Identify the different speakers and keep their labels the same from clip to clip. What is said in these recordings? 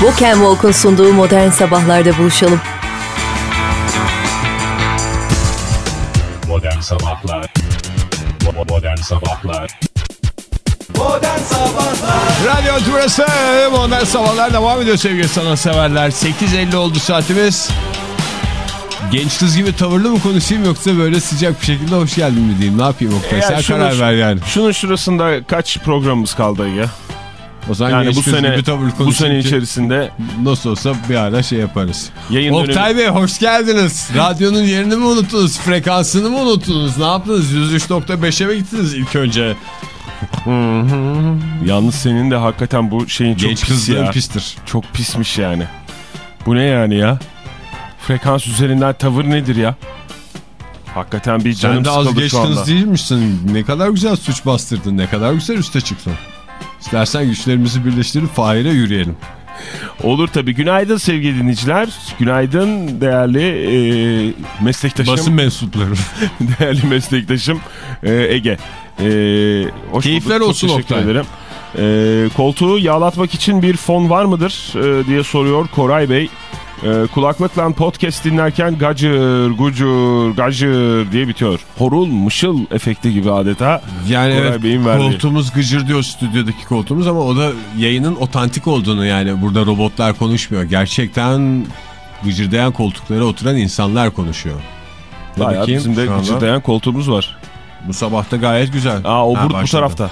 Speaker 1: Walk and Walk'un sunduğu Modern Sabahlar'da buluşalım.
Speaker 2: Modern Sabahlar Modern Sabahlar
Speaker 3: Modern Sabahlar
Speaker 4: Radyo burası Modern Sabahlar devam ediyor sevgili sanatseverler. 8.50 oldu saatimiz. Genç kız gibi tavırlı mı konuşayım yoksa böyle sıcak bir şekilde hoş geldin mi diyeyim? Ne yapayım Oktay? Sen
Speaker 5: şunu-
Speaker 4: karar ver yani.
Speaker 5: Şunun şurasında kaç programımız kaldı ya?
Speaker 4: O zaman
Speaker 5: Yani bu sene bu sene içerisinde
Speaker 4: Nasıl olsa bir ara şey yaparız.
Speaker 5: yayın
Speaker 4: Oktay
Speaker 5: dönemi
Speaker 4: Bey hoş geldiniz. Radyonun yerini mi unuttunuz? Frekansını mı unuttunuz? Ne yaptınız? 103.5'e mi gittiniz ilk önce?
Speaker 5: Yalnız senin de hakikaten bu şeyin çok
Speaker 4: Genç
Speaker 5: pis ya.
Speaker 4: pistir.
Speaker 5: Çok pismiş yani. Bu ne yani ya? Frekans üzerinden tavır nedir ya? Hakikaten bir canım
Speaker 4: Sen de az
Speaker 5: sıkıldı
Speaker 4: geç
Speaker 5: şu anda.
Speaker 4: kız değilmişsin. Ne kadar güzel suç bastırdın. Ne kadar güzel üste çıktın. İstersen güçlerimizi birleştirip Fahir'e yürüyelim.
Speaker 5: Olur tabii. Günaydın sevgili dinleyiciler. Günaydın değerli e, meslektaşım.
Speaker 4: Basın mensupları.
Speaker 5: değerli meslektaşım e, Ege. E, hoş
Speaker 4: Keyifler
Speaker 5: bulduk.
Speaker 4: Olsun Oktay.
Speaker 5: ederim. E, koltuğu yağlatmak için bir fon var mıdır e, diye soruyor Koray Bey. E, kulaklıkla podcast dinlerken gacır, gucur, gacır diye bitiyor. Horul, mışıl efekti gibi adeta.
Speaker 4: Yani
Speaker 5: Koray
Speaker 4: evet
Speaker 5: Bey'in verdiği.
Speaker 4: koltuğumuz gıcır diyor stüdyodaki koltuğumuz ama o da yayının otantik olduğunu yani burada robotlar konuşmuyor. Gerçekten gıcırdayan koltuklara oturan insanlar konuşuyor.
Speaker 5: Bayağı bizim de gıcırdayan koltuğumuz var.
Speaker 4: Bu sabah da gayet güzel.
Speaker 5: Aa o
Speaker 4: Ha,
Speaker 5: bu, tarafta.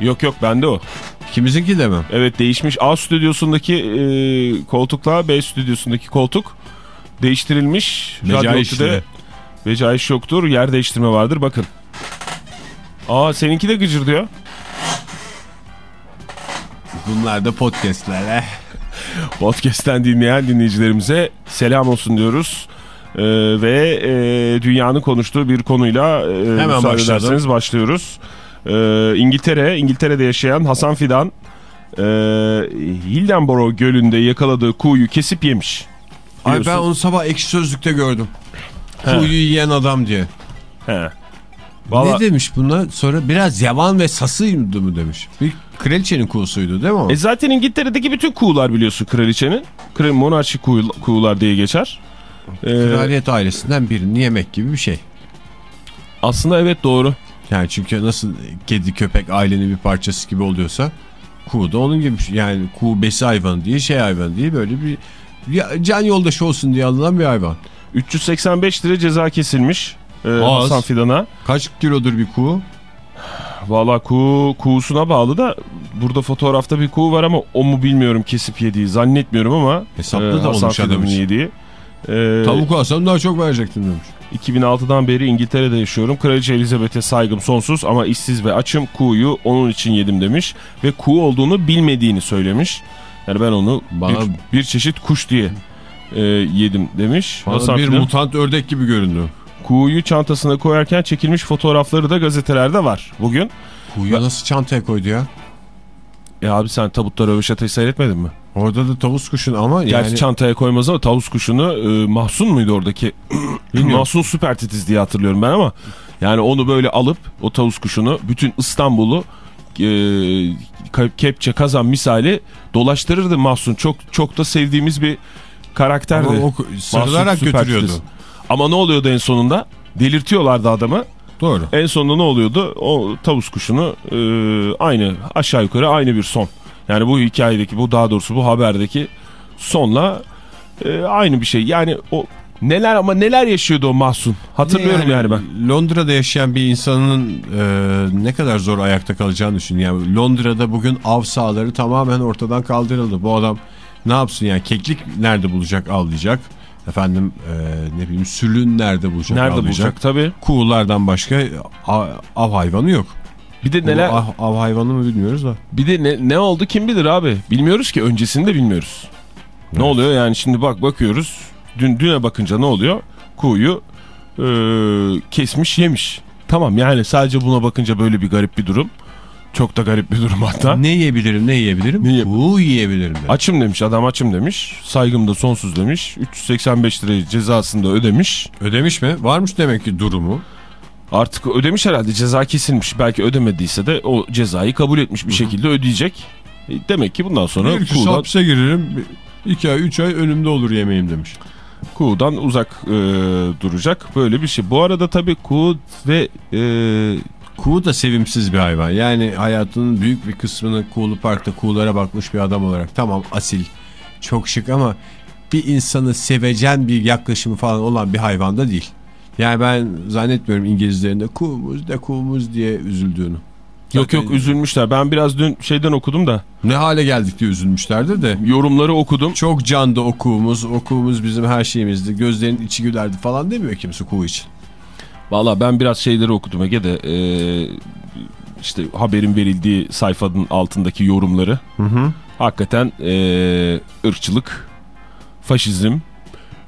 Speaker 5: Yok yok bende o.
Speaker 4: İkimizinki de mi?
Speaker 5: Evet değişmiş. A stüdyosundaki e, koltukla B stüdyosundaki koltuk değiştirilmiş. Radyo
Speaker 4: işte.
Speaker 5: Yoktur. Yer değiştirme vardır. Bakın. Aa seninki de gıcır diyor.
Speaker 4: Bunlar da podcastler. eh.
Speaker 5: Podcast'ten dinleyen dinleyicilerimize selam olsun diyoruz. Ee, ve e, dünyanın konuştuğu bir konuyla e, müsaade
Speaker 4: başlayalım.
Speaker 5: ederseniz başlıyoruz. Ee, İngiltere, İngiltere'de yaşayan Hasan Fidan e, Hildenborough Gölü'nde yakaladığı kuğuyu kesip yemiş.
Speaker 4: Ay ben onu sabah ekşi sözlükte gördüm.
Speaker 5: He.
Speaker 4: Kuyu yiyen adam diye.
Speaker 5: He. Vallahi-
Speaker 4: Ne demiş buna? Sonra biraz yavan ve sasıydı mı demiş. Bir kraliçenin kuğusuydu değil mi o?
Speaker 5: E zaten İngiltere'deki bütün kuğular biliyorsun kraliçenin. Kral monarşi kuğu- kuğular diye geçer. Ee,
Speaker 4: Kraliyet ailesinden birini yemek gibi bir şey.
Speaker 5: aslında evet doğru.
Speaker 4: Yani çünkü nasıl kedi köpek ailenin bir parçası gibi oluyorsa kuğu da onun gibi şey. Yani kuğu besi hayvanı değil şey hayvanı değil böyle bir can yoldaşı olsun diye alınan bir hayvan.
Speaker 5: 385 lira ceza kesilmiş e,
Speaker 4: Az.
Speaker 5: Hasan Fidan'a.
Speaker 4: Kaç kilodur bir kuğu?
Speaker 5: Valla kuğu, kuğusuna bağlı da burada fotoğrafta bir kuğu var ama o mu bilmiyorum kesip yediği zannetmiyorum ama
Speaker 4: Hesaplı da
Speaker 5: Hasan
Speaker 4: olmuş
Speaker 5: Fidan'ın yediği. E,
Speaker 4: Tavuk alsam daha çok verecektim demiş.
Speaker 5: 2006'dan beri İngiltere'de yaşıyorum. Kraliçe Elizabeth'e saygım sonsuz ama işsiz ve açım kuğuyu onun için yedim demiş. Ve kuğu olduğunu bilmediğini söylemiş. Yani ben onu
Speaker 4: Bana-
Speaker 5: bir, bir çeşit kuş diye e, yedim demiş.
Speaker 4: Bana
Speaker 5: Hasan
Speaker 4: bir
Speaker 5: Fidan.
Speaker 4: mutant ördek gibi göründü.
Speaker 5: Kuğuyu çantasına koyarken çekilmiş fotoğrafları da gazetelerde var bugün.
Speaker 4: Kuğuyu nasıl çantaya koydu ya?
Speaker 5: E abi sen tabutta röveşatayı seyretmedin mi?
Speaker 4: Orada da tavus kuşun ama
Speaker 5: Gerçi
Speaker 4: yani
Speaker 5: çantaya koymaz ama tavus kuşunu e, Mahsun muydu oradaki? Mahsun süper titiz diye hatırlıyorum ben ama yani onu böyle alıp o tavus kuşunu bütün İstanbul'u e, kepçe kazan misali dolaştırırdı Mahsun. Çok çok da sevdiğimiz bir karakterdi.
Speaker 4: ama o
Speaker 5: Mahsun
Speaker 4: sarılarak götürüyordu.
Speaker 5: titiz. Ama ne oluyordu en sonunda? Delirtiyorlardı adamı.
Speaker 4: Doğru.
Speaker 5: En sonunda ne oluyordu? O tavus kuşunu e, aynı aşağı yukarı aynı bir son. Yani bu hikayedeki bu daha doğrusu bu haberdeki sonla e, aynı bir şey. Yani o neler ama neler yaşıyordu o Mahsun. Hatırlıyorum yani, ben.
Speaker 4: Londra'da yaşayan bir insanın e, ne kadar zor ayakta kalacağını düşün. Yani Londra'da bugün av sahaları tamamen ortadan kaldırıldı. Bu adam ne yapsın yani keklik nerede bulacak avlayacak. Efendim e, ne bileyim sülün nerede bulacak
Speaker 5: Nerede
Speaker 4: avlayacak.
Speaker 5: bulacak tabii.
Speaker 4: Kuğulardan başka av, av hayvanı yok.
Speaker 5: Bir de neler
Speaker 4: av, av hayvanı mı bilmiyoruz da.
Speaker 5: bir de ne, ne oldu kim bilir abi. Bilmiyoruz ki öncesini de bilmiyoruz. Ne
Speaker 4: Evet.
Speaker 5: oluyor yani şimdi bak bakıyoruz. Dün düne bakınca ne oluyor? Kuğuyu e, kesmiş yemiş. Tamam yani sadece buna bakınca böyle bir garip bir durum. Çok da garip bir durum hatta.
Speaker 4: Ne yiyebilirim ne yiyebilirim?
Speaker 5: Ne yiyeb-
Speaker 4: Kuğu yiyebilirim. demiş.
Speaker 5: Açım demiş adam açım demiş. Saygım da sonsuz demiş. 385 lirayı cezasını da ödemiş.
Speaker 4: Ödemiş mi? Varmış demek ki durumu.
Speaker 5: Artık ödemiş herhalde ceza kesilmiş. Belki ödemediyse de o cezayı kabul etmiş bir şekilde ödeyecek. E, demek ki bundan sonra
Speaker 4: Bir
Speaker 5: kuğudan,
Speaker 4: hapse girerim. 2 ay 3 ay önümde olur yemeğim demiş.
Speaker 5: kuğudan uzak e, duracak böyle bir şey. Bu arada tabii kuğu ve e,
Speaker 4: Kuğu da sevimsiz bir hayvan. Yani hayatının büyük bir kısmını Kuğulu Park'ta kuğulara bakmış bir adam olarak. Tamam asil, çok şık ama bir insanı sevecen bir yaklaşımı falan olan bir hayvan da değil. Yani ben zannetmiyorum İngilizlerin de kuğumuz da kuğumuz diye üzüldüğünü.
Speaker 5: yok yok üzülmüşler. Ben biraz dün şeyden okudum da
Speaker 4: Ne hale geldik diye üzülmüşlerdi de.
Speaker 5: yorumları okudum.
Speaker 4: Çok candı o kuğumuz, o kuğumuz bizim her şeyimizdi. Gözlerinin içi gülerdi falan demiyor kimse kuğu için.
Speaker 5: Valla ben biraz şeyleri okudum Ege de e, işte haberin verildiği sayfanın altındaki yorumları. Hakikaten e, ırkçılık, faşizm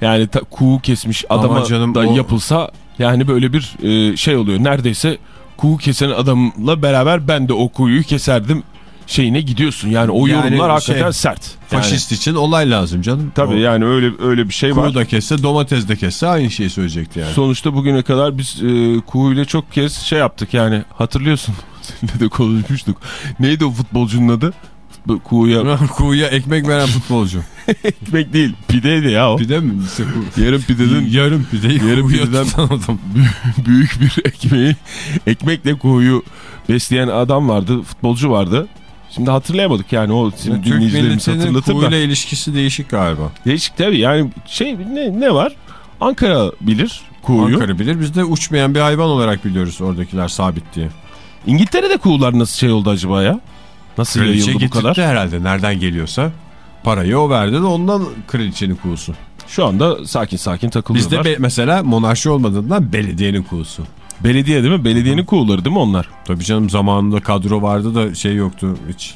Speaker 5: yani ta, kuğu kesmiş adama
Speaker 4: Ama canım
Speaker 5: da
Speaker 4: o-
Speaker 5: yapılsa yani böyle bir e, şey oluyor. Neredeyse kuğu kesen adamla beraber ben de o kuğuyu keserdim şeyine gidiyorsun. Yani o
Speaker 4: Yani
Speaker 5: yorumlar hakikaten
Speaker 4: şey,
Speaker 5: sert. Yani,
Speaker 4: Faşist için olay lazım canım.
Speaker 5: tabii
Speaker 4: O
Speaker 5: yani öyle öyle bir şey var.
Speaker 4: Kuğu da kesse domates de kesse aynı şeyi söyleyecekti yani.
Speaker 5: Sonuçta bugüne kadar biz e, Kuğu'yla çok kez şey yaptık yani hatırlıyorsun. Seninle de konuşmuştuk. Neydi o futbolcunun adı? Kuğu'ya
Speaker 4: Kuğuya ekmek veren futbolcu.
Speaker 5: ekmek değil pideydi ya o.
Speaker 4: Pide mi?
Speaker 5: Yarım pideden
Speaker 4: yarım pideyi
Speaker 5: Yarım pideden-
Speaker 4: adam.
Speaker 5: büyük bir ekmeği ekmekle Kuğu'yu besleyen adam vardı futbolcu vardı. Şimdi hatırlayamadık yani o şimdi
Speaker 4: Türk
Speaker 5: dinleyicilerimiz hatırlatır da.
Speaker 4: ilişkisi değişik galiba.
Speaker 5: Değişik tabii yani şey ne, ne var? Ankara bilir Kuğu'yu.
Speaker 4: Ankara bilir. Biz de uçmayan bir hayvan olarak biliyoruz oradakiler sabit diye.
Speaker 5: İngiltere'de kuğular nasıl şey oldu acaba ya? Nasıl
Speaker 4: Kraliçe
Speaker 5: yayıldı bu kadar?
Speaker 4: herhalde nereden geliyorsa. Parayı o verdi de ondan kraliçenin kuğusu.
Speaker 5: Şu anda sakin sakin takılıyorlar.
Speaker 4: Bizde mesela monarşi olmadığından belediyenin kuğusu.
Speaker 5: Belediye değil mi? Belediyenin kuğuları değil mi onlar?
Speaker 4: Tabii canım zamanında kadro vardı da şey yoktu hiç.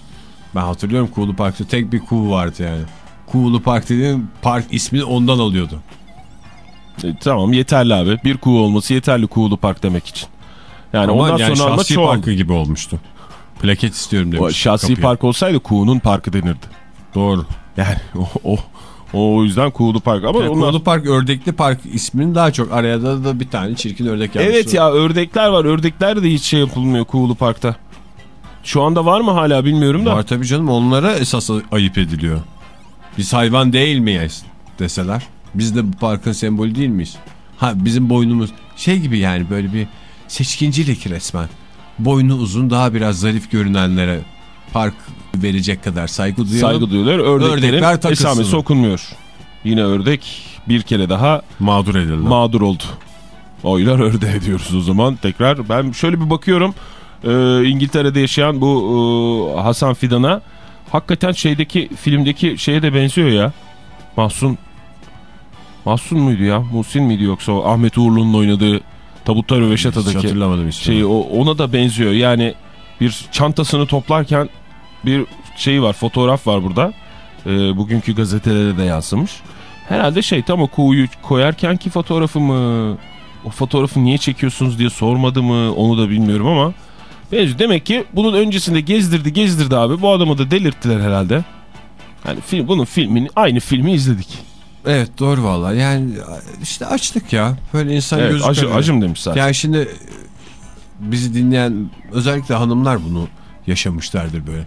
Speaker 4: Ben hatırlıyorum Kuğulu Park'ta tek bir kuğu vardı yani. Kuğulu Park dediğin park ismini ondan alıyordu.
Speaker 5: E, tamam yeterli abi. Bir kuğu olması yeterli kuğulu park demek için. Yani
Speaker 4: ama
Speaker 5: ondan
Speaker 4: yani
Speaker 5: sonra
Speaker 4: şahsi
Speaker 5: çoğaldı.
Speaker 4: parkı gibi olmuştu. Plaket istiyorum demiş.
Speaker 5: O şahsi
Speaker 4: kapıya.
Speaker 5: park olsaydı kuğunun parkı denirdi.
Speaker 4: Doğru.
Speaker 5: Yani o, o, o yüzden kuğulu park. Ama
Speaker 4: Yani
Speaker 5: onlar...
Speaker 4: Kuğulu Park Ördekli Park isminin daha çok araya da, da bir tane çirkin ördek yapmışlar.
Speaker 5: Evet ya ördekler var. Ördekler de hiç şey yapılmıyor kuğulu parkta. Şu anda var mı hala bilmiyorum da.
Speaker 4: Var tabii canım onlara esas ayıp ediliyor. Biz hayvan değil miyiz deseler. Biz de bu parkın sembolü değil miyiz? Ha bizim boynumuz şey gibi yani böyle bir seçkincilik resmen. Boynu uzun daha biraz zarif görünenlere park verecek kadar saygı duyalım.
Speaker 5: Saygı duyuyorlar. Ördeklerin
Speaker 4: Ördekler
Speaker 5: esamesi okunmuyor. Yine ördek bir kere daha
Speaker 4: Mağdur edildi.
Speaker 5: mağdur oldu. Oylar ördeğe diyoruz o zaman tekrar. Ben şöyle bir bakıyorum e, İngiltere'de yaşayan bu e, Hasan Fidan'a hakikaten şeydeki filmdeki şeye de benziyor ya. Mahsun Mahsun muydu ya? Muhsin miydi yoksa o Ahmet Uğurlu'nun oynadığı Tabutlar ve
Speaker 4: Hiç
Speaker 5: Veşata'daki
Speaker 4: hatırlamadım ismini.
Speaker 5: şeyi o, ona da benziyor. Yani bir çantasını toplarken bir şey var fotoğraf var burada. E, bugünkü gazetelere de yansımış. Herhalde şey tam o kuğuyu koyarken ki fotoğrafı mı? O fotoğrafı niye çekiyorsunuz diye sormadı mı onu da bilmiyorum ama. Benziyor. Demek ki bunun öncesinde gezdirdi gezdirdi abi. Bu adamı da delirttiler herhalde. Yani film, bunun filmini aynı filmi izledik.
Speaker 4: Evet doğru valla yani işte açlık ya. Böyle insan
Speaker 5: Evet,
Speaker 4: gözü
Speaker 5: acı, acım demiş zaten.
Speaker 4: Yani şimdi bizi dinleyen özellikle hanımlar bunu yaşamışlardır böyle.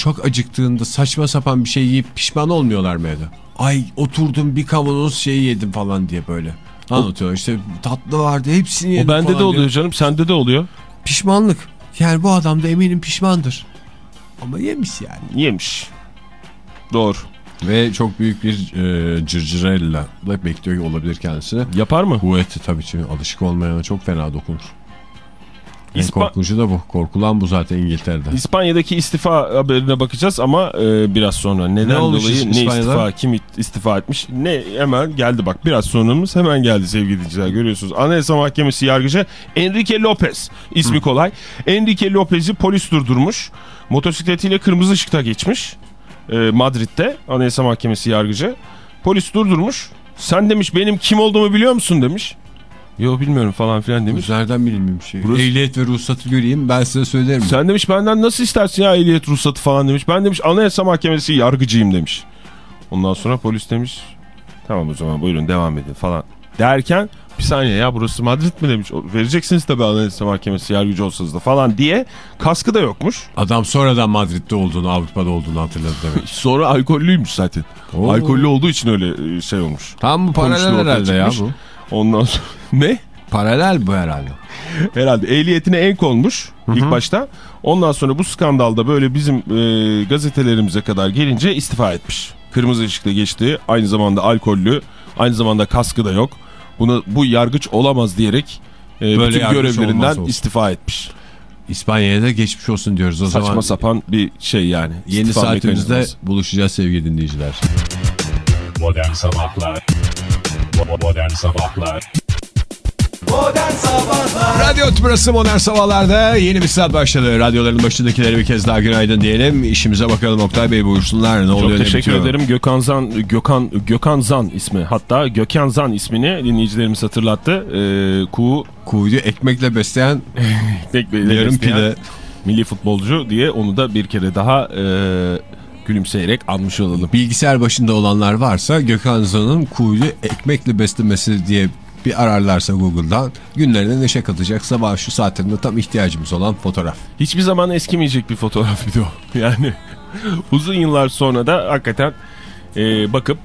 Speaker 4: Çok acıktığında saçma sapan bir şey yiyip pişman olmuyorlar mı evde? Ay oturdum bir kavanoz şey yedim falan diye böyle. Anlatıyorlar işte tatlı vardı hepsini yedim
Speaker 5: o bende de oluyor
Speaker 4: diyor.
Speaker 5: canım sende de oluyor.
Speaker 4: Pişmanlık. Yani bu adam da eminim pişmandır. Ama yemiş yani.
Speaker 5: Yemiş. Doğru.
Speaker 4: Ve çok büyük bir e, cırcırella da bekliyor olabilir kendisine.
Speaker 5: Yapar mı?
Speaker 4: Kuvveti tabii ki alışık olmayana çok fena dokunur. En
Speaker 5: İspa-
Speaker 4: korkuncu da bu. Korkulan bu zaten İngiltere'de.
Speaker 5: İspanya'daki istifa haberine bakacağız ama e, biraz sonra neden
Speaker 4: Ne olmuş
Speaker 5: dolayı ne istifa kim istifa etmiş ne hemen geldi bak biraz sonramız hemen geldi sevgili dinleyiciler görüyorsunuz. Anayasa Mahkemesi yargıcı Enrique Lopez ismi kolay. Enrique Lopez'i polis durdurmuş motosikletiyle kırmızı ışıkta geçmiş e, Madrid'de Anayasa Mahkemesi yargıcı polis durdurmuş sen demiş benim kim olduğumu biliyor musun demiş. Yo bilmiyorum falan filan demiş.
Speaker 4: Nereden bilinmiyor şey.
Speaker 5: Burası-
Speaker 4: Ehliyet ve ruhsatı göreyim ben size söylerim.
Speaker 5: Sen demiş benden nasıl istersin ya ehliyet ruhsatı falan demiş. Ben demiş anayasa mahkemesi yargıcıyım demiş. Ondan sonra polis demiş tamam o zaman buyurun devam edin falan. Derken bir saniye ya burası Madrid mi demiş. Vereceksiniz tabii Anayasa Mahkemesi yargıcı olsanız da falan diye kaskı da yokmuş.
Speaker 4: Adam sonradan Madrid'de olduğunu, Avrupa'da olduğunu hatırladı demek.
Speaker 5: Sonra alkollüymüş zaten.
Speaker 4: Oo.
Speaker 5: Alkollü olduğu için öyle e, şey olmuş.
Speaker 4: Tam bu paralel herhalde ya
Speaker 5: çıkmış.
Speaker 4: bu.
Speaker 5: Ondan sonra ne?
Speaker 4: Paralel bu herhalde.
Speaker 5: Herhalde ehliyetine en konmuş ilk başta. Ondan sonra bu skandalda böyle bizim e, gazetelerimize kadar gelince istifa etmiş. Kırmızı ışıkta geçti. Aynı zamanda alkollü. Aynı zamanda kaskı da yok. Bunu bu yargıç olamaz diyerek e,
Speaker 4: Böyle
Speaker 5: bütün görevlerinden istifa etmiş.
Speaker 4: İspanya'ya da geçmiş olsun diyoruz o
Speaker 5: Saçma
Speaker 4: zaman.
Speaker 5: sapan bir şey yani.
Speaker 4: Yeni saatimizde
Speaker 5: mekanizması.
Speaker 4: buluşacağız sevgili dinleyiciler.
Speaker 2: Modern Sabahlar Modern Sabahlar
Speaker 3: Modern Sabahlar
Speaker 4: Radyo Tübrası Modern Sabahlar'da yeni bir saat başladı. Radyoların başındakileri bir kez daha günaydın diyelim. İşimize bakalım Oktay Bey buyursunlar. Ne oluyor
Speaker 5: Çok teşekkür ederim. Gökhan Zan, Gökhan, Gökhan Zan ismi. Hatta Gökhan Zan ismini dinleyicilerimiz hatırlattı. Ee, Kuğu
Speaker 4: Kuyuyu ekmekle besleyen yarım
Speaker 5: besleyen
Speaker 4: pide.
Speaker 5: milli futbolcu diye onu da bir kere daha e, gülümseyerek anmış olalım.
Speaker 4: Bilgisayar başında olanlar varsa Gökhan Zan'ın kuyu ekmekle beslemesi diye bir ararlarsa Google'dan günlerine neşe katacak sabah şu saatlerinde tam ihtiyacımız olan fotoğraf.
Speaker 5: Hiçbir zaman eskimeyecek bir fotoğraf video. Yani uzun yıllar sonra da hakikaten e, bakıp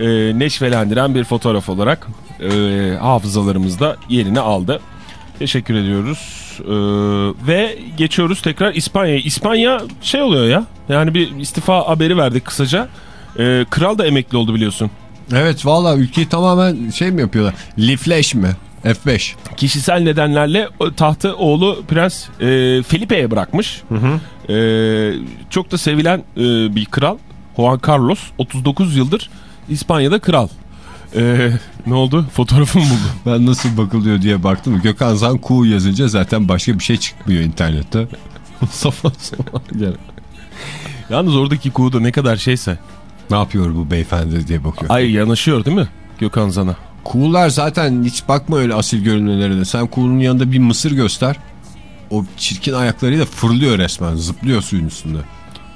Speaker 5: e, neşvelendiren bir fotoğraf olarak e, hafızalarımızda yerini aldı. Teşekkür ediyoruz. E, ve geçiyoruz tekrar İspanya'ya. İspanya şey oluyor ya. Yani bir istifa haberi verdik kısaca. E, kral da emekli oldu biliyorsun.
Speaker 4: Evet valla ülkeyi tamamen şey mi yapıyorlar? Lifleş mi? F5.
Speaker 5: kişisel nedenlerle tahtı oğlu Prens e, Felipe'ye bırakmış. E, çok da sevilen e, bir kral. Juan Carlos 39 yıldır İspanya'da kral. E, ne oldu? Fotoğrafımı buldum.
Speaker 4: Ben nasıl bakılıyor diye baktım. Gökhan Zan Kuğu yazınca zaten başka bir şey çıkmıyor internette. safa safa.
Speaker 5: Yalnız oradaki kuğu da ne kadar şeyse.
Speaker 4: Ne yapıyor bu beyefendi diye bakıyor.
Speaker 5: Ay yanaşıyor değil mi Gökhan Zan'a?
Speaker 4: Kuğular zaten hiç bakma öyle asil görünmelerine. Sen kuğunun yanında bir mısır göster. O çirkin ayaklarıyla fırlıyor resmen. Zıplıyor suyun üstünde.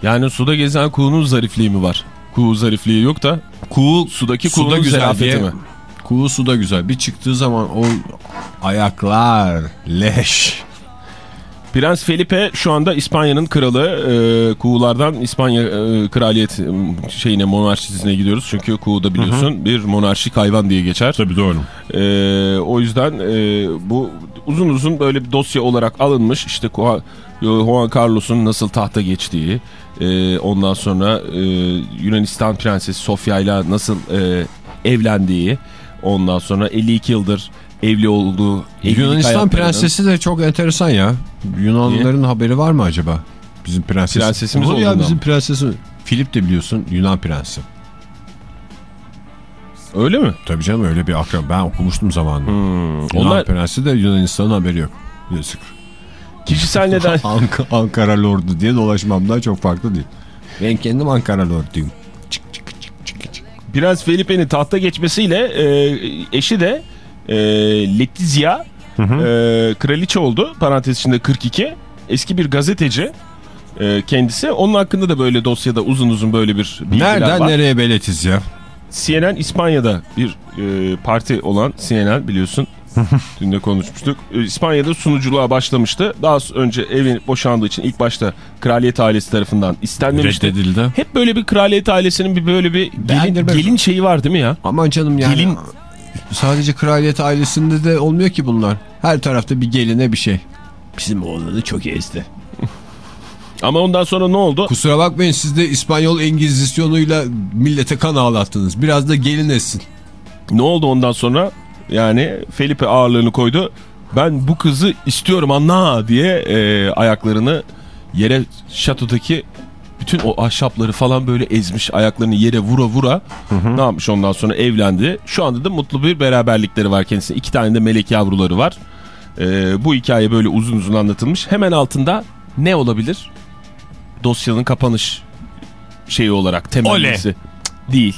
Speaker 5: Yani suda gezen kuğunun zarifliği mi var? Kuğu zarifliği yok da
Speaker 4: Kuğu
Speaker 5: sudaki
Speaker 4: suda güzel
Speaker 5: zarafeti mi?
Speaker 4: Kuğu suda güzel. Bir çıktığı zaman o ayaklar leş.
Speaker 5: Prens Felipe şu anda İspanya'nın kralı. Ee, kuğulardan İspanya e, kraliyet e, şeyine monarşisine gidiyoruz. Çünkü kuğu da biliyorsun bir monarşik hayvan diye geçer.
Speaker 4: Tabii doğru.
Speaker 5: Ee, o yüzden e, bu uzun uzun böyle bir dosya olarak alınmış. İşte Juan Carlos'un nasıl tahta geçtiği, e, ondan sonra e, Yunanistan prensesi Sofia ile nasıl e, evlendiği, ondan sonra 52 yıldır evli olduğu
Speaker 4: Yunanistan prensesi de çok enteresan ya. Yunanlıların haberi var mı acaba? Bizim prensesimiz.
Speaker 5: Prensesimiz
Speaker 4: Olur ya bizim
Speaker 5: mı?
Speaker 4: prensesimiz. Filip de biliyorsun Yunan prensi.
Speaker 5: Öyle mi?
Speaker 4: Tabii canım öyle bir akran. Ben okumuştum zamanında. Yunan
Speaker 5: Onlar
Speaker 4: prensi de Yunanistan'ın haberi yok. Yazık.
Speaker 5: Kişisel neden
Speaker 4: Ank Ankara Lordu diye dolaşmamdan çok farklı değil. Ben kendim Ankara Lord'uyum. Çık çık çık çık çık.
Speaker 5: Prens Felipe'nin tahta geçmesiyle e, eşi de e, Letizia e, kraliçe oldu. Parantez içinde 42. Eski bir gazeteci e, kendisi. Onun hakkında da böyle dosyada uzun uzun böyle bir bilgiler
Speaker 4: Nereden
Speaker 5: var.
Speaker 4: nereye beletiz ya?
Speaker 5: CNN İspanya'da bir e, parti olan CNN biliyorsun. Dün de konuşmuştuk. E, İspanya'da sunuculuğa başlamıştı. Daha önce evin boşandığı için ilk başta kraliyet ailesi tarafından istenmemişti.
Speaker 4: Reddedildi.
Speaker 5: Hep böyle bir kraliyet ailesinin bir böyle bir gelin, gelin şeyi var değil mi ya?
Speaker 4: Aman canım yani.
Speaker 5: Gelin-
Speaker 4: Sadece kraliyet ailesinde de olmuyor ki bunlar. Her tarafta bir geline bir şey. Bizim oğlanı çok ezdi.
Speaker 5: Ama ondan sonra ne oldu?
Speaker 4: Kusura bakmayın siz de İspanyol Engizisyonuyla millete kan ağlattınız. Biraz da gelin etsin.
Speaker 5: Ne oldu ondan sonra? Yani Felipe ağırlığını koydu. Ben bu kızı istiyorum anla diye e, ayaklarını yere şatodaki bütün o ahşapları falan böyle ezmiş ayaklarını yere vura vura ne yapmış ondan sonra evlendi. Şu anda da mutlu bir beraberlikleri var kendisine. İki tane de melek yavruları var. E, bu hikaye böyle uzun uzun anlatılmış. Hemen altında ne olabilir? Dosyanın kapanış şeyi olarak temellisi. Cık, Değil.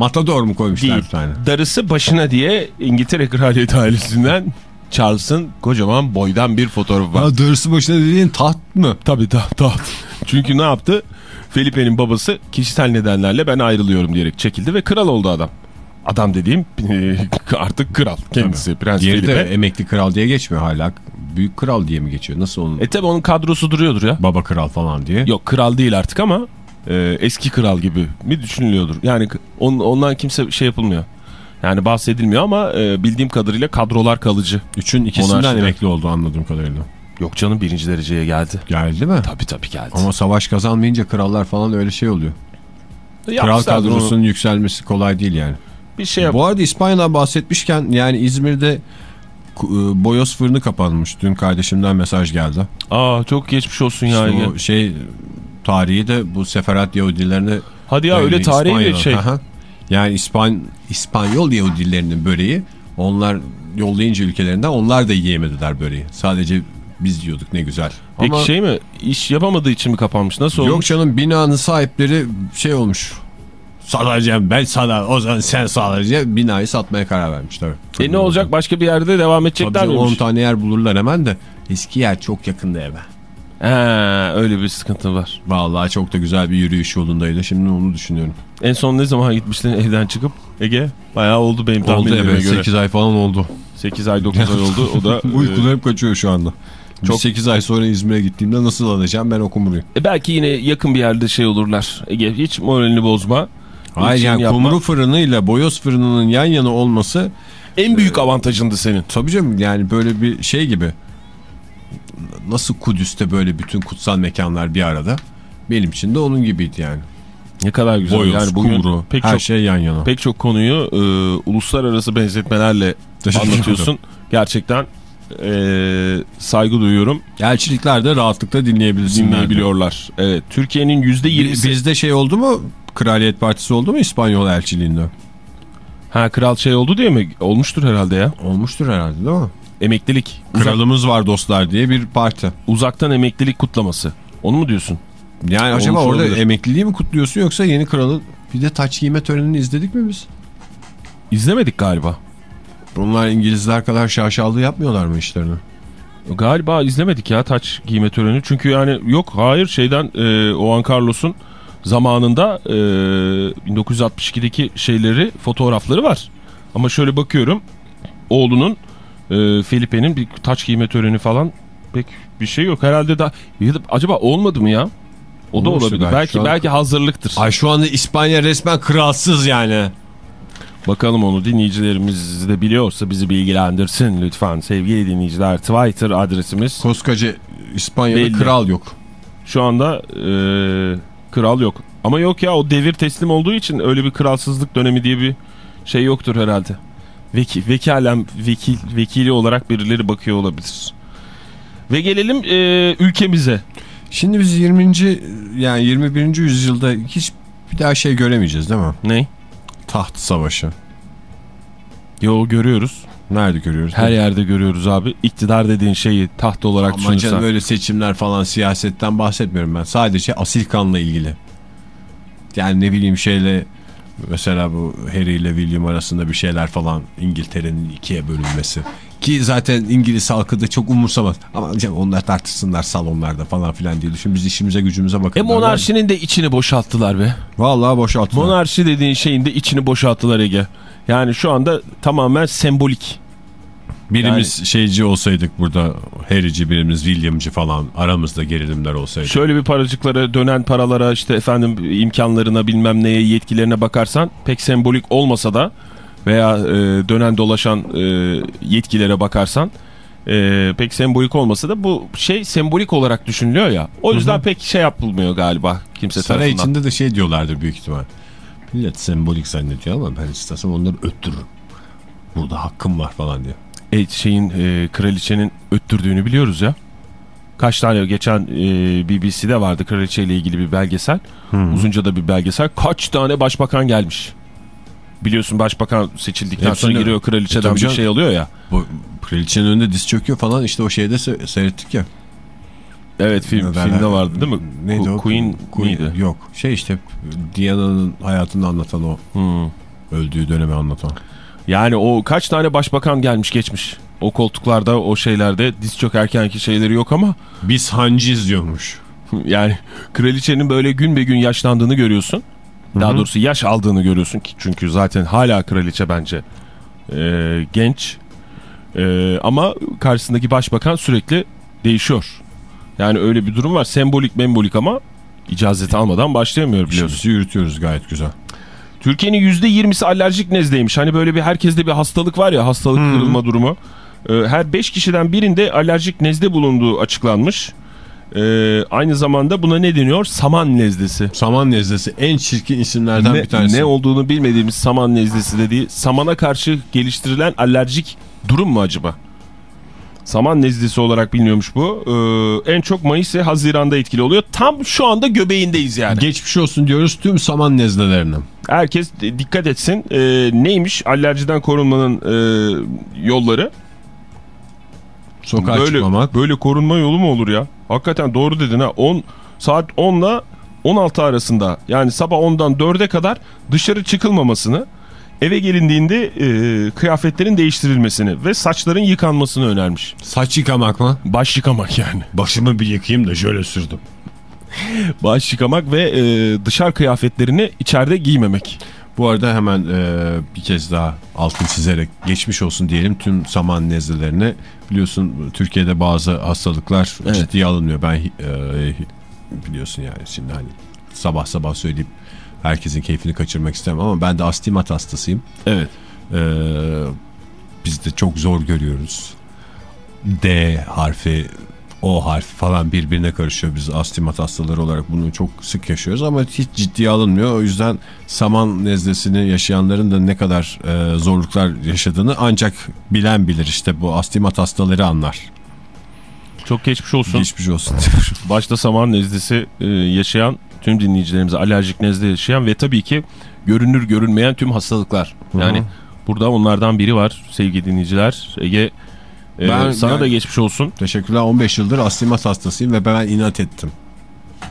Speaker 4: Matador mu koymuşlar
Speaker 5: Değil.
Speaker 4: bir tane?
Speaker 5: Darısı başına diye İngiltere Kraliyet ailesinden Charles'ın kocaman boydan bir fotoğrafı var.
Speaker 4: Ha, darısı başına dediğin taht mı?
Speaker 5: Tabii taht taht. Çünkü ne yaptı? Felipe'nin babası kişisel nedenlerle ben ayrılıyorum diyerek çekildi ve kral oldu adam. Adam dediğim artık kral kendisi Prens
Speaker 4: Diğeri de
Speaker 5: Felipe.
Speaker 4: emekli kral diye geçmiyor hala. Büyük kral diye mi geçiyor? Nasıl onun?
Speaker 5: E tabi onun kadrosu duruyordur ya.
Speaker 4: Baba kral falan diye.
Speaker 5: Yok kral değil artık ama e, eski kral gibi mi düşünülüyordur. Yani on, ondan kimse şey yapılmıyor. Yani bahsedilmiyor ama e, bildiğim kadarıyla kadrolar kalıcı.
Speaker 4: Üçün ikisinden
Speaker 5: Monarşide.
Speaker 4: emekli oldu anladığım kadarıyla.
Speaker 5: Yok canım birinci dereceye geldi.
Speaker 4: Geldi mi?
Speaker 5: Tabii tabii geldi.
Speaker 4: Ama savaş kazanmayınca krallar falan öyle şey oluyor. Kral
Speaker 5: Yapmışlardır onu.
Speaker 4: kadrosunun yükselmesi kolay değil yani.
Speaker 5: bir şey yap.
Speaker 4: Bu arada İspanya'dan bahsetmişken yani İzmir'de e, boyoz fırını kapanmış. Dün kardeşimden mesaj geldi.
Speaker 5: Aa çok geçmiş olsun ya.
Speaker 4: İşte o şey tarihi de bu Seferat Yahudilerine
Speaker 5: Hadi ya öyle tarihi bir şey.
Speaker 4: Aha. Yani İspan İspanyol Yahudilerinin böreği onlar yollayınca ülkelerinden onlar da yiyemediler böreği. Sadece biz yiyorduk ne güzel.
Speaker 5: Peki
Speaker 4: Ama
Speaker 5: şey mi iş yapamadığı için mi kapanmış? Nasıl
Speaker 4: yok
Speaker 5: olmuş?
Speaker 4: canım binanın sahipleri şey olmuş. Satacağım ben sana o zaman sen sağlayacaksın binayı satmaya karar vermiş tabii.
Speaker 5: E ne olacak başka bir yerde devam edecekler
Speaker 4: Tabii 10
Speaker 5: miymiş?
Speaker 4: tane yer bulurlar hemen de eski yer çok yakında eve.
Speaker 5: He, öyle bir sıkıntı var.
Speaker 4: Vallahi çok da güzel bir yürüyüş yolundaydı. Şimdi onu düşünüyorum.
Speaker 5: En son ne zaman gitmiştin evden çıkıp? Ege bayağı oldu benim
Speaker 4: Oldu
Speaker 5: tahminlerime
Speaker 4: evet
Speaker 5: göre.
Speaker 4: 8 ay falan oldu.
Speaker 5: 8 ay 9 ay oldu. O da
Speaker 4: Uykularım kaçıyor şu anda.
Speaker 5: Çok-
Speaker 4: Çok... 8 ay sonra İzmir'e gittiğimde nasıl alacağım ben okumuruyum.
Speaker 5: e, belki yine yakın bir yerde şey olurlar. Ege hiç moralini bozma.
Speaker 4: Hayır yani
Speaker 5: yapma.
Speaker 4: kumru fırını ile boyoz fırınının yan yana olması
Speaker 5: En büyük avantajındı senin.
Speaker 4: tabii canım yani böyle bir şey gibi. Nasıl Kudüs'te böyle bütün kutsal mekanlar bir arada. Benim için de onun gibiydi yani.
Speaker 5: Ne kadar güzel.
Speaker 4: Boyoz,
Speaker 5: yani bugün
Speaker 4: kumru
Speaker 5: pek
Speaker 4: her
Speaker 5: çok
Speaker 4: şey yan yana.
Speaker 5: pek çok konuyu e, uluslararası benzetmelerle anlatıyorsun. Gerçekten e, saygı duyuyorum.
Speaker 4: Elçiliklerde rahatlıkla dinleyebilirsin.
Speaker 5: Dinleyebiliyorlar. Evet. Türkiye'nin %20'si...
Speaker 4: Bizde şey oldu mu? Kraliyet Partisi oldu mu İspanyol elçiliğinde?
Speaker 5: Ha kral şey oldu diye mi? Olmuştur herhalde ya.
Speaker 4: Olmuştur herhalde değil mi?
Speaker 5: Emeklilik. Uzak-
Speaker 4: Kralımız var dostlar diye bir parti.
Speaker 5: uzaktan emeklilik kutlaması. Onu mu diyorsun?
Speaker 4: Yani acaba
Speaker 5: Olmuş
Speaker 4: orada
Speaker 5: olabilir.
Speaker 4: emekliliği mi kutluyorsun yoksa yeni kralın bir de taç giyme törenini izledik mi biz?
Speaker 5: İzlemedik galiba.
Speaker 4: Bunlar İngilizler kadar şaşalı yapmıyorlar mı işlerini?
Speaker 5: Galiba izlemedik ya taç giyme töreni. Çünkü yani yok hayır şeyden e, Juan Carlos'un zamanında e, 1962'deki şeyleri fotoğrafları var. Ama şöyle bakıyorum oğlunun e, Felipe'nin bir taç giyme töreni falan pek bir şey yok. Herhalde da da acaba olmadı mı ya? O da
Speaker 4: Olmuştur
Speaker 5: olabilir.
Speaker 4: belki.
Speaker 5: Belki
Speaker 4: an-
Speaker 5: belki hazırlıktır.
Speaker 4: Ay şu anda İspanya resmen kralsız yani.
Speaker 5: Bakalım onu dinleyicilerimiz de biliyorsa bizi bilgilendirsin lütfen sevgili dinleyiciler. Twitter adresimiz
Speaker 4: Koskoca İspanya'da
Speaker 5: Belli.
Speaker 4: kral yok.
Speaker 5: şu anda e, kral yok. Ama yok ya o devir teslim olduğu için öyle bir kralsızlık dönemi diye bir şey yoktur herhalde. Veki, vekalen vekil, vekili olarak birileri bakıyor olabilir. Ve gelelim e, ülkemize.
Speaker 4: Şimdi biz 20. yani 21. yüzyılda hiç bir daha şey göremeyeceğiz değil mi?
Speaker 5: Ne?
Speaker 4: Taht savaşı.
Speaker 5: Yo görüyoruz.
Speaker 4: Nerede görüyoruz?
Speaker 5: Her yerde görüyoruz abi. İktidar dediğin şeyi taht olarak
Speaker 4: Ama canım
Speaker 5: düşünürsen.
Speaker 4: öyle seçimler falan siyasetten bahsetmiyorum ben. Sadece asil kanla ilgili. Yani ne bileyim şeyle mesela bu Harry ile William arasında bir şeyler falan İngiltere'nin ikiye bölünmesi. Ki zaten İngiliz halkı da çok umursamaz. Ama canım onlar tartışsınlar salonlarda falan filan diye düşün. Biz işimize gücümüze
Speaker 5: E
Speaker 4: bakalım.
Speaker 5: monarşinin de içini boşalttılar be.
Speaker 4: Vallahi boşalttılar.
Speaker 5: Monarşi dediğin şeyin de içini boşalttılar Ege. Yani şu anda tamamen sembolik.
Speaker 4: Birimiz şeyci olsaydık burada Harry'ci birimiz William'ci falan aramızda gerilimler olsaydı.
Speaker 5: Şöyle bir paracıklara dönen paralara işte efendim imkanlarına bilmem neye yetkilerine bakarsan pek sembolik olmasa da veya e, dönen dolaşan e, yetkilere bakarsan e, pek sembolik olmasa da bu şey sembolik olarak düşünülüyor ya. O yüzden pek şey yapılmıyor galiba kimse
Speaker 4: Saray
Speaker 5: tarafından.
Speaker 4: içinde de şey diyorlardır büyük ihtimal. Millet sembolik zannediyor ama ben istesem onları öttürürüm. Burada hakkım var falan diye.
Speaker 5: E, şeyin e, kraliçenin öttürdüğünü biliyoruz ya. Kaç tane geçen e, BBC'de vardı kraliçe ile ilgili bir belgesel. Uzunca da bir belgesel. Kaç tane başbakan gelmiş. Biliyorsun başbakan seçildikten
Speaker 4: Hepsini-
Speaker 5: sonra giriyor kraliçeden
Speaker 4: E,
Speaker 5: bir şey oluyor ya.
Speaker 4: Bu kraliçenin önünde diz çöküyor falan işte o şeyde se- seyrettik ya.
Speaker 5: Evet film,
Speaker 4: Ne derler?
Speaker 5: filmde vardı değil mi?
Speaker 4: Neydi o?
Speaker 5: Queen, miydi?
Speaker 4: Yok şey işte Diana'nın hayatını anlatan o.
Speaker 5: Hmm.
Speaker 4: Öldüğü dönemi anlatan.
Speaker 5: Yani o kaç tane başbakan gelmiş geçmiş. O koltuklarda o şeylerde diz çökerkenki şeyleri yok ama
Speaker 4: Biz hanciz diyormuş.
Speaker 5: yani kraliçenin böyle gün be gün yaşlandığını görüyorsun. Daha doğrusu yaş aldığını görüyorsun ki çünkü zaten hala kraliçe bence e, genç. E, ama karşısındaki başbakan sürekli değişiyor. Yani öyle bir durum var. Sembolik membolik ama icazeti almadan başlayamıyor biliyorsun.
Speaker 4: İşimizi yürütüyoruz gayet güzel.
Speaker 5: Türkiye'nin %20'si alerjik nezleymiş. Hani böyle bir herkeste bir hastalık var ya hastalık kırılma durumu. Ee, her 5 kişiden birinde alerjik nezle bulunduğu açıklanmış. Ee, aynı zamanda buna ne deniyor? Saman nezlesi.
Speaker 4: Saman nezlesi en çirkin isimlerden
Speaker 5: Ne,
Speaker 4: bir tanesi.
Speaker 5: ne olduğunu bilmediğimiz saman nezlesi dediği samana karşı geliştirilen alerjik durum mu acaba? Saman nezlesi olarak biliniyormuş bu. Ee, en çok Mayıs ve Haziran'da etkili oluyor. Tam şu anda göbeğindeyiz yani.
Speaker 4: Geçmiş olsun diyoruz tüm saman nezlelerine.
Speaker 5: Herkes dikkat etsin. Ee, neymiş alerjiden korunmanın e, yolları?
Speaker 4: Sokağa
Speaker 5: böyle,
Speaker 4: çıkmamak.
Speaker 5: Böyle korunma yolu mu olur ya? Hakikaten doğru dedin ha. 10 saat 10 ile 16 arasında yani sabah 10'dan 4'e kadar dışarı çıkılmamasını eve gelindiğinde e, kıyafetlerin değiştirilmesini ve saçların yıkanmasını önermiş.
Speaker 4: Saç yıkamak mı?
Speaker 5: Baş yıkamak yani.
Speaker 4: Başımı bir yıkayayım da şöyle sürdüm.
Speaker 5: Baş yıkamak ve e, dışarı kıyafetlerini içeride giymemek.
Speaker 4: Bu arada hemen e, bir kez daha altın çizerek geçmiş olsun diyelim tüm saman nezlelerine. Biliyorsun Türkiye'de bazı hastalıklar
Speaker 5: Evet.
Speaker 4: ciddiye alınmıyor. Ben e, biliyorsun yani şimdi hani sabah sabah söyleyip herkesin keyfini kaçırmak istemem ama ben de astigmat hastasıyım.
Speaker 5: Evet.
Speaker 4: E, biz de çok zor görüyoruz. D harfi o harfi falan birbirine karışıyor. Biz astigmat hastaları olarak bunu çok sık yaşıyoruz ama hiç ciddiye alınmıyor. O yüzden saman nezlesini yaşayanların da ne kadar e, zorluklar yaşadığını ancak bilen bilir işte bu astigmat hastaları anlar.
Speaker 5: Çok geçmiş olsun.
Speaker 4: Geçmiş olsun.
Speaker 5: Başta saman nezlesi e, yaşayan tüm dinleyicilerimize alerjik nezle yaşayan ve tabii ki görünür görünmeyen tüm hastalıklar. Yani burada onlardan biri var sevgili dinleyiciler. Ege e,
Speaker 4: Ben-
Speaker 5: sana
Speaker 4: yani-
Speaker 5: da geçmiş olsun.
Speaker 4: Teşekkürler 15 yıldır astigmat hastasıyım ve ben inat ettim.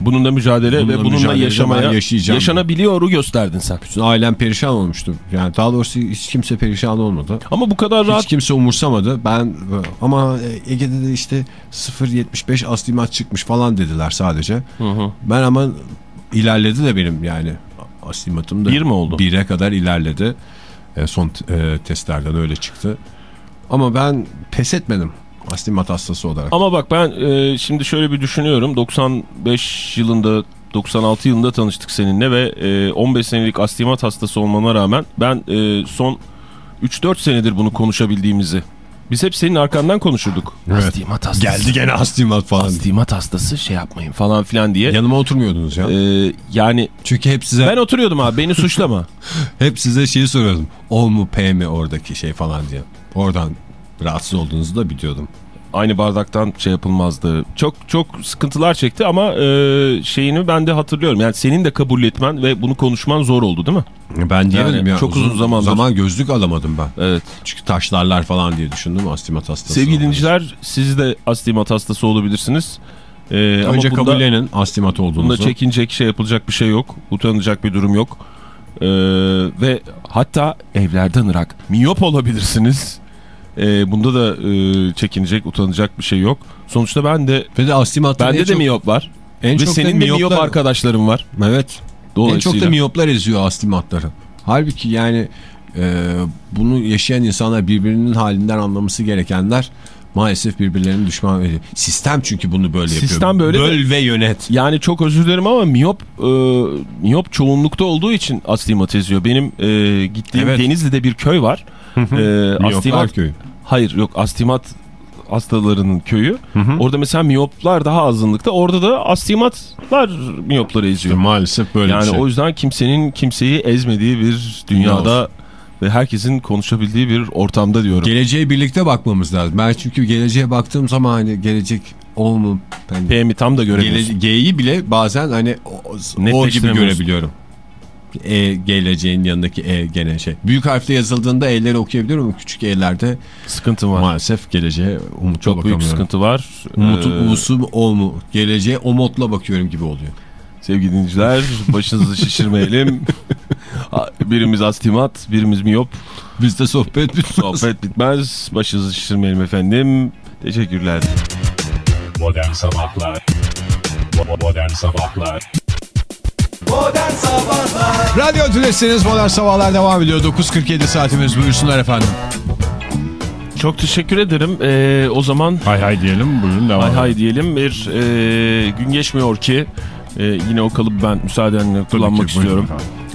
Speaker 5: Bununla mücadele
Speaker 4: Bununla
Speaker 5: ve bununla
Speaker 4: mücadelede
Speaker 5: yaşamaya yaşanabiliyoru gösterdin sen.
Speaker 4: Bütün ailem perişan olmuştu. Yani daha doğrusu hiç kimse perişan olmadı.
Speaker 5: Ama bu kadar rahat
Speaker 4: Hiç kimse umursamadı. Ben ama Ege'de de işte 0.75 astigmat çıkmış falan dediler sadece.
Speaker 5: hı.
Speaker 4: Ben ama ilerledi de benim yani astigmatım da
Speaker 5: Bir mi oldu?
Speaker 4: Bire kadar ilerledi. E, son e, testlerden öyle çıktı. Ama ben pes etmedim astigmat hastası olarak.
Speaker 5: Ama bak ben e, şimdi şöyle bir düşünüyorum. 95 yılında 96 yılında tanıştık seninle ve e, 15 senelik astigmat hastası olmama rağmen ben e, son 3-4 senedir bunu konuşabildiğimizi biz hep senin arkandan konuşurduk.
Speaker 4: Evet.
Speaker 5: Astigmat hastası.
Speaker 4: Geldi gene astigmat falan.
Speaker 5: Astigmat hastası şey yapmayın falan filan diye.
Speaker 4: Yanıma oturmuyordunuz ya.
Speaker 5: E, yani
Speaker 4: Çünkü hep size
Speaker 5: ben oturuyordum abi beni suçlama.
Speaker 4: hep size şeyi soruyordum. O mu P mi oradaki şey falan diye. Oradan rahatsız olduğunuzu da biliyordum.
Speaker 5: Aynı bardaktan şey yapılmazdı. Çok çok sıkıntılar çekti ama e, şeyini ben de hatırlıyorum. Yani senin de kabul etmen ve bunu konuşman zor oldu değil mi?
Speaker 4: Ben diyemedim
Speaker 5: Yani
Speaker 4: ya.
Speaker 5: çok uzun zamandır-
Speaker 4: Zaman gözlük alamadım ben.
Speaker 5: Evet.
Speaker 4: Çünkü taşlarlar falan diye düşündüm astigmat hastası.
Speaker 5: Sevgili dinleyiciler siz de astigmat hastası olabilirsiniz. Ee,
Speaker 4: Önce
Speaker 5: ama bunda,
Speaker 4: kabullenin astigmat olduğunuzu.
Speaker 5: bunda çekinecek şey yapılacak bir şey yok. Utanacak bir durum yok. Ee, ve hatta evlerden ırak miyop olabilirsiniz. Ee, bunda da e, çekinecek, utanacak bir şey yok. Sonuçta ben de
Speaker 4: Ve de astigmatın en
Speaker 5: bende de
Speaker 4: çok,
Speaker 5: miyop var.
Speaker 4: en
Speaker 5: ve
Speaker 4: çok
Speaker 5: senin de miyop arkadaşların var.
Speaker 4: Evet. En çok da miyoplar eziyor astigmatları. Halbuki yani e, bunu yaşayan insanlar birbirinin halinden anlaması gerekenler maalesef birbirlerinin düşman ediyor. Sistem çünkü bunu böyle yapıyor.
Speaker 5: Sistem böyle
Speaker 4: Böl ve yönet.
Speaker 5: Yani çok özür dilerim ama miyop e, miyop çoğunlukta olduğu için astigmat eziyor. Benim e, gittiğim
Speaker 4: Evet.
Speaker 5: Denizli'de bir köy var. e,
Speaker 4: Miyoplar köyü.
Speaker 5: Hayır yok astigmat hastalarının köyü. Orada mesela miyoplar daha azınlıkta. Orada da astigmatlar miyopları eziyor.
Speaker 4: Maalesef böyle
Speaker 5: yani
Speaker 4: bir şey.
Speaker 5: o yüzden kimsenin kimseyi ezmediği bir dünyada ve herkesin konuşabildiği bir ortamda diyorum.
Speaker 4: Geleceğe birlikte bakmamız lazım. Ben çünkü geleceğe baktığım zaman hani gelecek o mu? Hani
Speaker 5: PM'i tam da göremiyorsun.
Speaker 4: G'yi bile bazen hani o, o gibi görebiliyorum. E geleceğin yanındaki E gene şey. Büyük harfle yazıldığında E'leri okuyabiliyorum ama küçük E'lerde
Speaker 5: Sıkıntı var.
Speaker 4: maalesef geleceğe umutla
Speaker 5: Çok büyük sıkıntı var.
Speaker 4: Umut'un
Speaker 5: Ee,
Speaker 4: U'su mu O mu? Geleceğe umutla bakıyorum gibi oluyor.
Speaker 5: Sevgili dinleyiciler başınızı şişirmeyelim. birimiz astigmat, birimiz miyop.
Speaker 4: Bizde sohbet bitmez.
Speaker 5: Sohbet bitmez. Başınızı şişirmeyelim efendim. Teşekkürler.
Speaker 2: Modern Sabahlar Modern Sabahlar
Speaker 3: Modern Sabahlar
Speaker 4: Radyo Tülesi'niz Modern Sabahlar devam ediyor. 9.47 saatimiz buyursunlar efendim.
Speaker 5: Çok teşekkür ederim. Ee, o zaman
Speaker 4: Hay hay diyelim buyurun devam
Speaker 5: hay hay diyelim. Bir e, gün geçmiyor ki e, yine o kalıbı ben müsaadenle kullanmak istiyorum.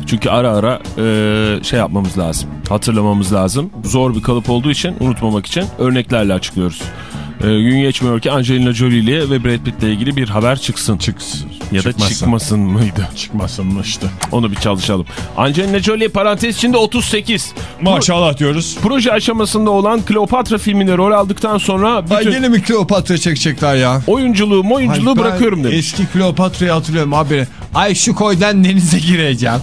Speaker 5: Çünkü ara ara e, şey yapmamız lazım. Hatırlamamız lazım. Zor bir kalıp olduğu için unutmamak için örneklerle açıklıyoruz. E, gün geçmiyor ki Angelina Jolie ile ve Brad Pitt ile ilgili bir haber çıksın.
Speaker 4: Çıksın.
Speaker 5: Ya da
Speaker 4: çıkmazsa.
Speaker 5: çıkmasın mıydı?
Speaker 4: Çıkmasın mı işte.
Speaker 5: Onu bir çalışalım. Angelina Jolie parantez içinde 38.
Speaker 4: Maşallah diyoruz.
Speaker 5: Proje aşamasında olan Kleopatra filminde rol aldıktan sonra bütün
Speaker 4: Ay yine mi Kleopatra çekecekler ya?
Speaker 5: oyunculuğu oyunculuğu
Speaker 4: Ay, ben
Speaker 5: bırakıyorum demiş.
Speaker 4: Eski Kleopatra'yı hatırlıyorum abi. Ay şu koydan denize gireceğim.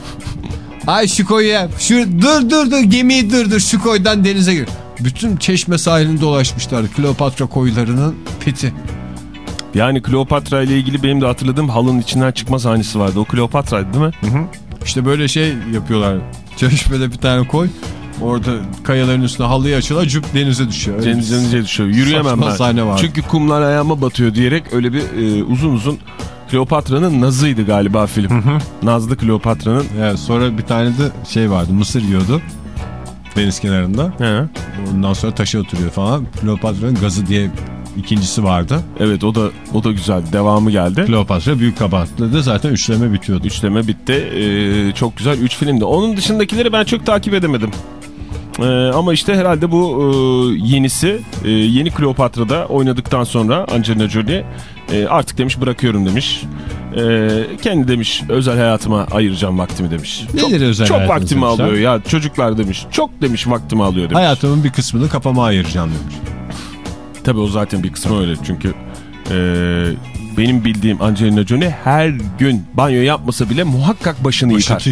Speaker 4: Ay şu koya şu dur dur dur gemiyi durdur şu koydan denize gir. Bütün çeşme sahilini dolaşmışlar Kleopatra koylarının piti.
Speaker 5: Yani Kleopatra ile ilgili benim de hatırladığım halının içinden çıkma sahnesi vardı. O Kleopatra'ydı değil mi?
Speaker 4: İşte böyle şey yapıyorlar. Çeşmede bir tane koy. Orada kayaların üstüne halıyı açıyorlar cüp denize düşüyor. Öyle
Speaker 5: Denize denize düşüyor. Yürüyemem ben.
Speaker 4: sahne vardı.
Speaker 5: Çünkü kumlar ayağıma batıyor diyerek öyle bir e, uzun uzun Kleopatra'nın Nazı'ydı galiba film. Nazlı Kleopatra'nın.
Speaker 4: Evet, sonra bir tane de şey vardı mısır yiyordu deniz kenarında.
Speaker 5: He.
Speaker 4: Ondan sonra taşa oturuyor falan. Kleopatra'nın gazı diye ikincisi vardı.
Speaker 5: Evet o da o da güzel. Devamı geldi.
Speaker 4: Kleopatra büyük kabahatlı da zaten üçleme bitiyordu.
Speaker 5: Üçleme bitti. Ee, çok güzel. Üç filmdi. Onun dışındakileri ben çok takip edemedim. Ee, ama işte herhalde bu e, yenisi e, yeni Kleopatra'da oynadıktan sonra Angelina Jolie e, artık demiş bırakıyorum demiş. E, kendi demiş özel hayatıma ayıracağım vaktimi demiş.
Speaker 4: Nedir
Speaker 5: çok,
Speaker 4: özel
Speaker 5: Çok vaktimi
Speaker 4: demişler?
Speaker 5: alıyor ya çocuklar demiş. Çok demiş vaktimi alıyor demiş.
Speaker 4: Hayatımın bir kısmını kafama ayıracağım demiş.
Speaker 5: Tabii o zaten bir kısmı öyle çünkü e, benim bildiğim Angelina Jolie her gün banyo yapmasa bile muhakkak başını yıkar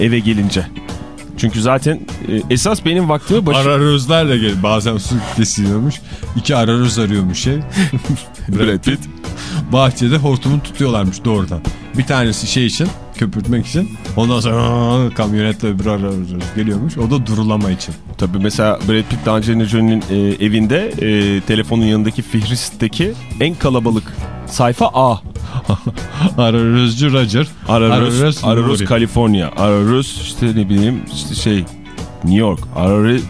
Speaker 5: eve gelince. Çünkü zaten e, esas benim vaktimi başı...
Speaker 4: Ararözlerle gel. Bazen su kesiliyormuş. İki araröz arıyormuş şey.
Speaker 5: Brad Pitt.
Speaker 4: Bahçede hortumu tutuyorlarmış doğrudan. Bir tanesi şey için köpürtmek için. Ondan sonra kamyonetle bir araröz geliyormuş. O da durulama için.
Speaker 5: Tabii mesela Brad Pitt de Angelina Jolie'nin e, evinde e, telefonun yanındaki Fihrist'teki en kalabalık sayfa A.
Speaker 4: Ararözcü Roger.
Speaker 5: Araröz,
Speaker 4: Araröz
Speaker 5: Araröz. Kaliforniya. Araröz işte ne bileyim işte şey New York.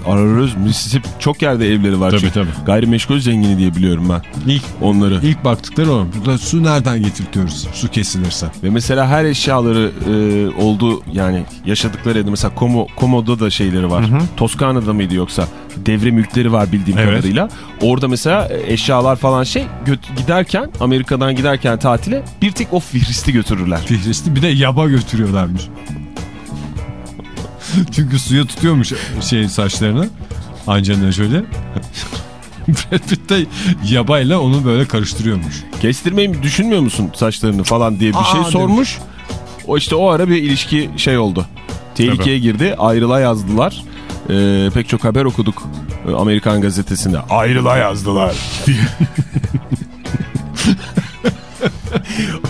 Speaker 5: Araröz, Mississippi çok yerde evleri var.
Speaker 4: Tabii,
Speaker 5: çünkü.
Speaker 4: tabii.
Speaker 5: Gayrimeşgul zengini diye biliyorum ben
Speaker 4: İlk,
Speaker 5: onları.
Speaker 4: ilk baktıkları o. Burada su nereden getirtiyoruz? Su kesilirse.
Speaker 5: Ve mesela her eşyaları e, olduğu yani yaşadıkları evde mesela Como, Como'da da şeyleri var. Toskana'da mıydı yoksa devre mülkleri var bildiğim
Speaker 4: Evet.
Speaker 5: kadarıyla. Orada mesela e, eşyalar falan şey giderken Amerika'dan giderken tatile bir tek o fihristi götürürler.
Speaker 4: Fihristi bir de yaba götürüyorlarmış. Çünkü suya tutuyormuş şey saçlarını. Angelina Jolie. Brad Pitt de yabayla onu böyle karıştırıyormuş.
Speaker 5: Kestirmeyi düşünmüyor musun saçlarını falan diye bir
Speaker 4: Aa,
Speaker 5: şey
Speaker 4: demiş.
Speaker 5: sormuş. O işte o ara bir ilişki şey oldu. Tehlikeye girdi. Ayrıla yazdılar. E, pek çok haber okuduk e, Amerikan gazetesinde. Ayrıla yazdılar. diye.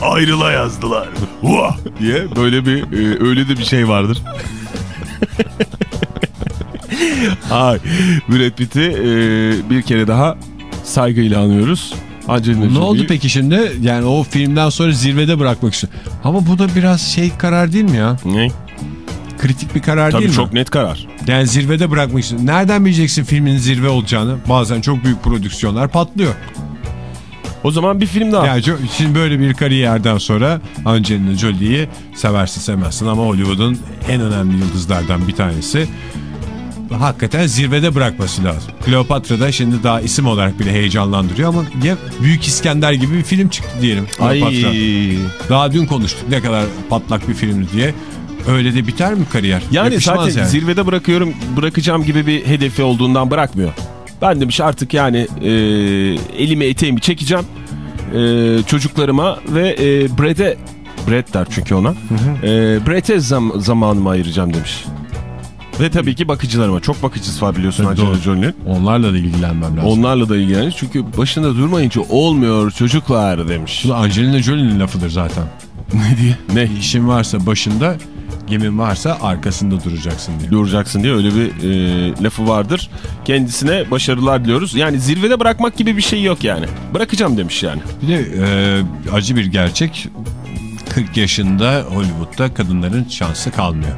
Speaker 5: Ayrıla yazdılar. Vah diye böyle bir e, öyle de bir şey vardır. Ay, Brad Pitt'i e, bir kere daha saygıyla anıyoruz. Angelina
Speaker 4: Ne
Speaker 5: Jolie-
Speaker 4: oldu peki şimdi? Yani o filmden sonra zirvede bırakmak istiyor. Ama bu da biraz şey karar değil mi ya?
Speaker 5: Ne?
Speaker 4: Kritik bir karar
Speaker 5: Tabii
Speaker 4: değil
Speaker 5: çok
Speaker 4: mi?
Speaker 5: net karar.
Speaker 4: Yani zirvede bırakmak istiyor. Nereden bileceksin filmin zirve olacağını? Bazen çok büyük prodüksiyonlar patlıyor.
Speaker 5: O zaman bir film daha.
Speaker 4: Yani şimdi böyle bir kariyerden sonra Angelina Jolie'yi seversin sevmezsin ama Hollywood'un en önemli yıldızlardan bir tanesi. Hakikaten zirvede bırakması lazım. Kleopatra da şimdi daha isim olarak bile heyecanlandırıyor ama ya Büyük İskender gibi bir film çıktı diyelim.
Speaker 5: Ay.
Speaker 4: Kleopatra. Daha dün konuştuk ne kadar patlak bir filmdi diye. Öyle de biter mi kariyer?
Speaker 5: Yani
Speaker 4: Yakışmaz
Speaker 5: zaten
Speaker 4: yani.
Speaker 5: zirvede bırakıyorum, bırakacağım gibi bir hedefi olduğundan bırakmıyor. Ben demiş artık yani e, elimi eteğimi çekeceğim e, çocuklarıma ve e, Brad'e Brad der çünkü ona. E, Brad'e zam, zamanımı ayıracağım demiş. Ve tabii ki bakıcılarıma. Çok bakıcısı var biliyorsun
Speaker 4: Tabii,
Speaker 5: Angelina. Jolie'nin.
Speaker 4: Onlarla da ilgilenmem lazım.
Speaker 5: Onlarla da ilgilenir. Çünkü başında durmayınca olmuyor çocuklar demiş.
Speaker 4: Bu da Angelina Jolie'nin lafıdır zaten.
Speaker 5: Ne diye? Ne?
Speaker 4: İşin varsa başında, gemin varsa arkasında duracaksın diye.
Speaker 5: duracaksın diye öyle bir e, lafı vardır. Kendisine başarılar diliyoruz. Yani zirvede bırakmak gibi bir şey yok yani. Bırakacağım demiş yani.
Speaker 4: Bir de e, acı bir gerçek. 40 yaşında Hollywood'da kadınların şansı kalmıyor.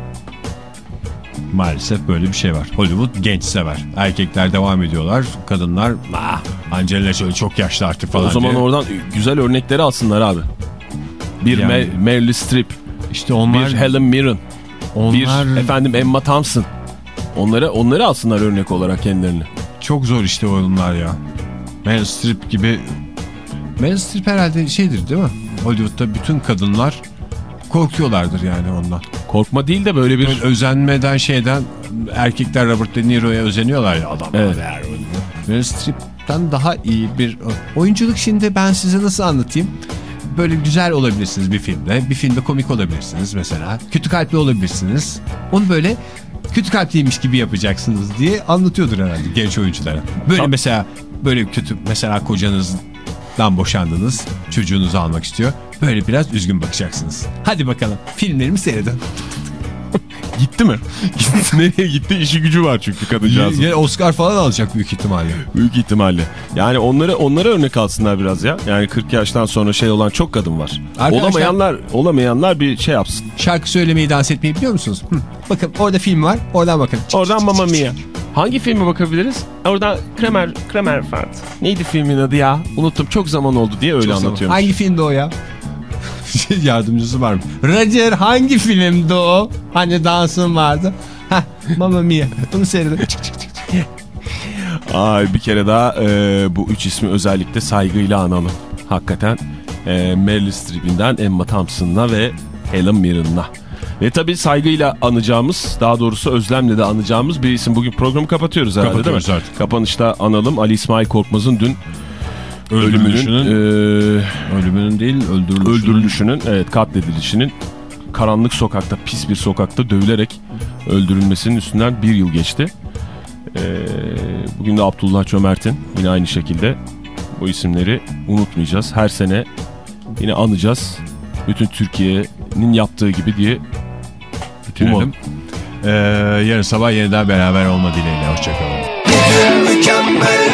Speaker 4: Maalesef böyle bir şey var. Hollywood genç sever. Erkekler devam ediyorlar. Kadınlar ah, Angelina Jolie çok yaşlı artık falan
Speaker 5: O zaman
Speaker 4: diye.
Speaker 5: oradan güzel örnekleri alsınlar abi. Bir
Speaker 4: Yani-
Speaker 5: Mer Meryl Streep,
Speaker 4: İşte onlar,
Speaker 5: bir Helen Mirren,
Speaker 4: onlar
Speaker 5: bir efendim Emma Thompson. Onları onları alsınlar örnek olarak kendilerini.
Speaker 4: çok zor işte oyunlar ya. Meryl Streep gibi Meryl Streep herhalde şeydir değil mi? Hollywood'da bütün kadınlar korkuyorlardır yani ondan.
Speaker 5: Korkma değil de böyle bir
Speaker 4: Böyle özenmeden şeyden erkekler Robert De Niro'ya özeniyorlar ya adam.
Speaker 5: Evet.
Speaker 4: Meryl Streep'ten daha iyi bir oyunculuk şimdi ben size nasıl anlatayım? Böyle güzel olabilirsiniz bir filmde. Bir filmde komik olabilirsiniz mesela. Kötü kalpli olabilirsiniz. Onu böyle kötü kalpliymiş gibi yapacaksınız diye anlatıyordur herhalde genç oyunculara. Böyle
Speaker 5: Tabii.
Speaker 4: mesela böyle kötü mesela kocanızdan boşandınız. Çocuğunuzu almak istiyor. Böyle biraz üzgün bakacaksınız. Hadi bakalım filmlerimi seyredin.
Speaker 5: Gitti mi? Nereye gitti? İşi gücü var çünkü kadıncağızın.
Speaker 4: Ya Oscar falan alacak büyük ihtimalle.
Speaker 5: Büyük ihtimalle. Yani onları onlara örnek alsınlar biraz ya. Yani 40 yaştan sonra şey olan çok kadın var.
Speaker 4: Arkadaşlar-
Speaker 5: Olamayanlar olamayanlar bir şey yapsın.
Speaker 4: Şarkı söylemeyi, dans etmeyi biliyor musunuz? Hı. Bakın orada film var. Oradan bakın. Çık,
Speaker 5: Oradan Mamma. Mia. Hangi filme bakabiliriz? Oradan Kramer, Kramer Fart. Neydi filmin adı ya? Unuttum çok zaman oldu diye öyle
Speaker 4: Çok
Speaker 5: anlatıyorum.
Speaker 4: Hangi filmde o ya? Şey, Yardımcısı var mı? Roger hangi filmde o? Hani dansın vardı. Hah Mamma Mia. Bunu seyredin. Çık, çık, çık.
Speaker 5: Ay bir kere daha e, bu üç ismi özellikle saygıyla analım. Hakikaten e, Meryl Streep'inden Emma Thompson'la ve Helen Mirren'la. Ve tabii saygıyla anacağımız, daha doğrusu özlemle de anacağımız bir isim. Bugün programı kapatıyoruz herhalde
Speaker 4: Kapatıyoruz
Speaker 5: değil mi?
Speaker 4: artık.
Speaker 5: Kapanışta analım Ali İsmail Korkmaz'ın dün ölümünün,
Speaker 4: Öldürülüşünün,
Speaker 5: e,
Speaker 4: ölümünün değil öldürülüşünün.
Speaker 5: öldürülüşünün, evet katledilişinin karanlık sokakta, pis bir sokakta dövülerek öldürülmesinin üstünden bir yıl geçti. Ee, bugün de Abdullah Çömert'in yine aynı şekilde bu isimleri unutmayacağız. Her sene yine anacağız. Bütün Türkiye'nin yaptığı gibi diye
Speaker 4: Bitirelim. Ee, yarın sabah yeniden beraber olma dileğiyle. Hoşçakalın.
Speaker 3: Mükemmel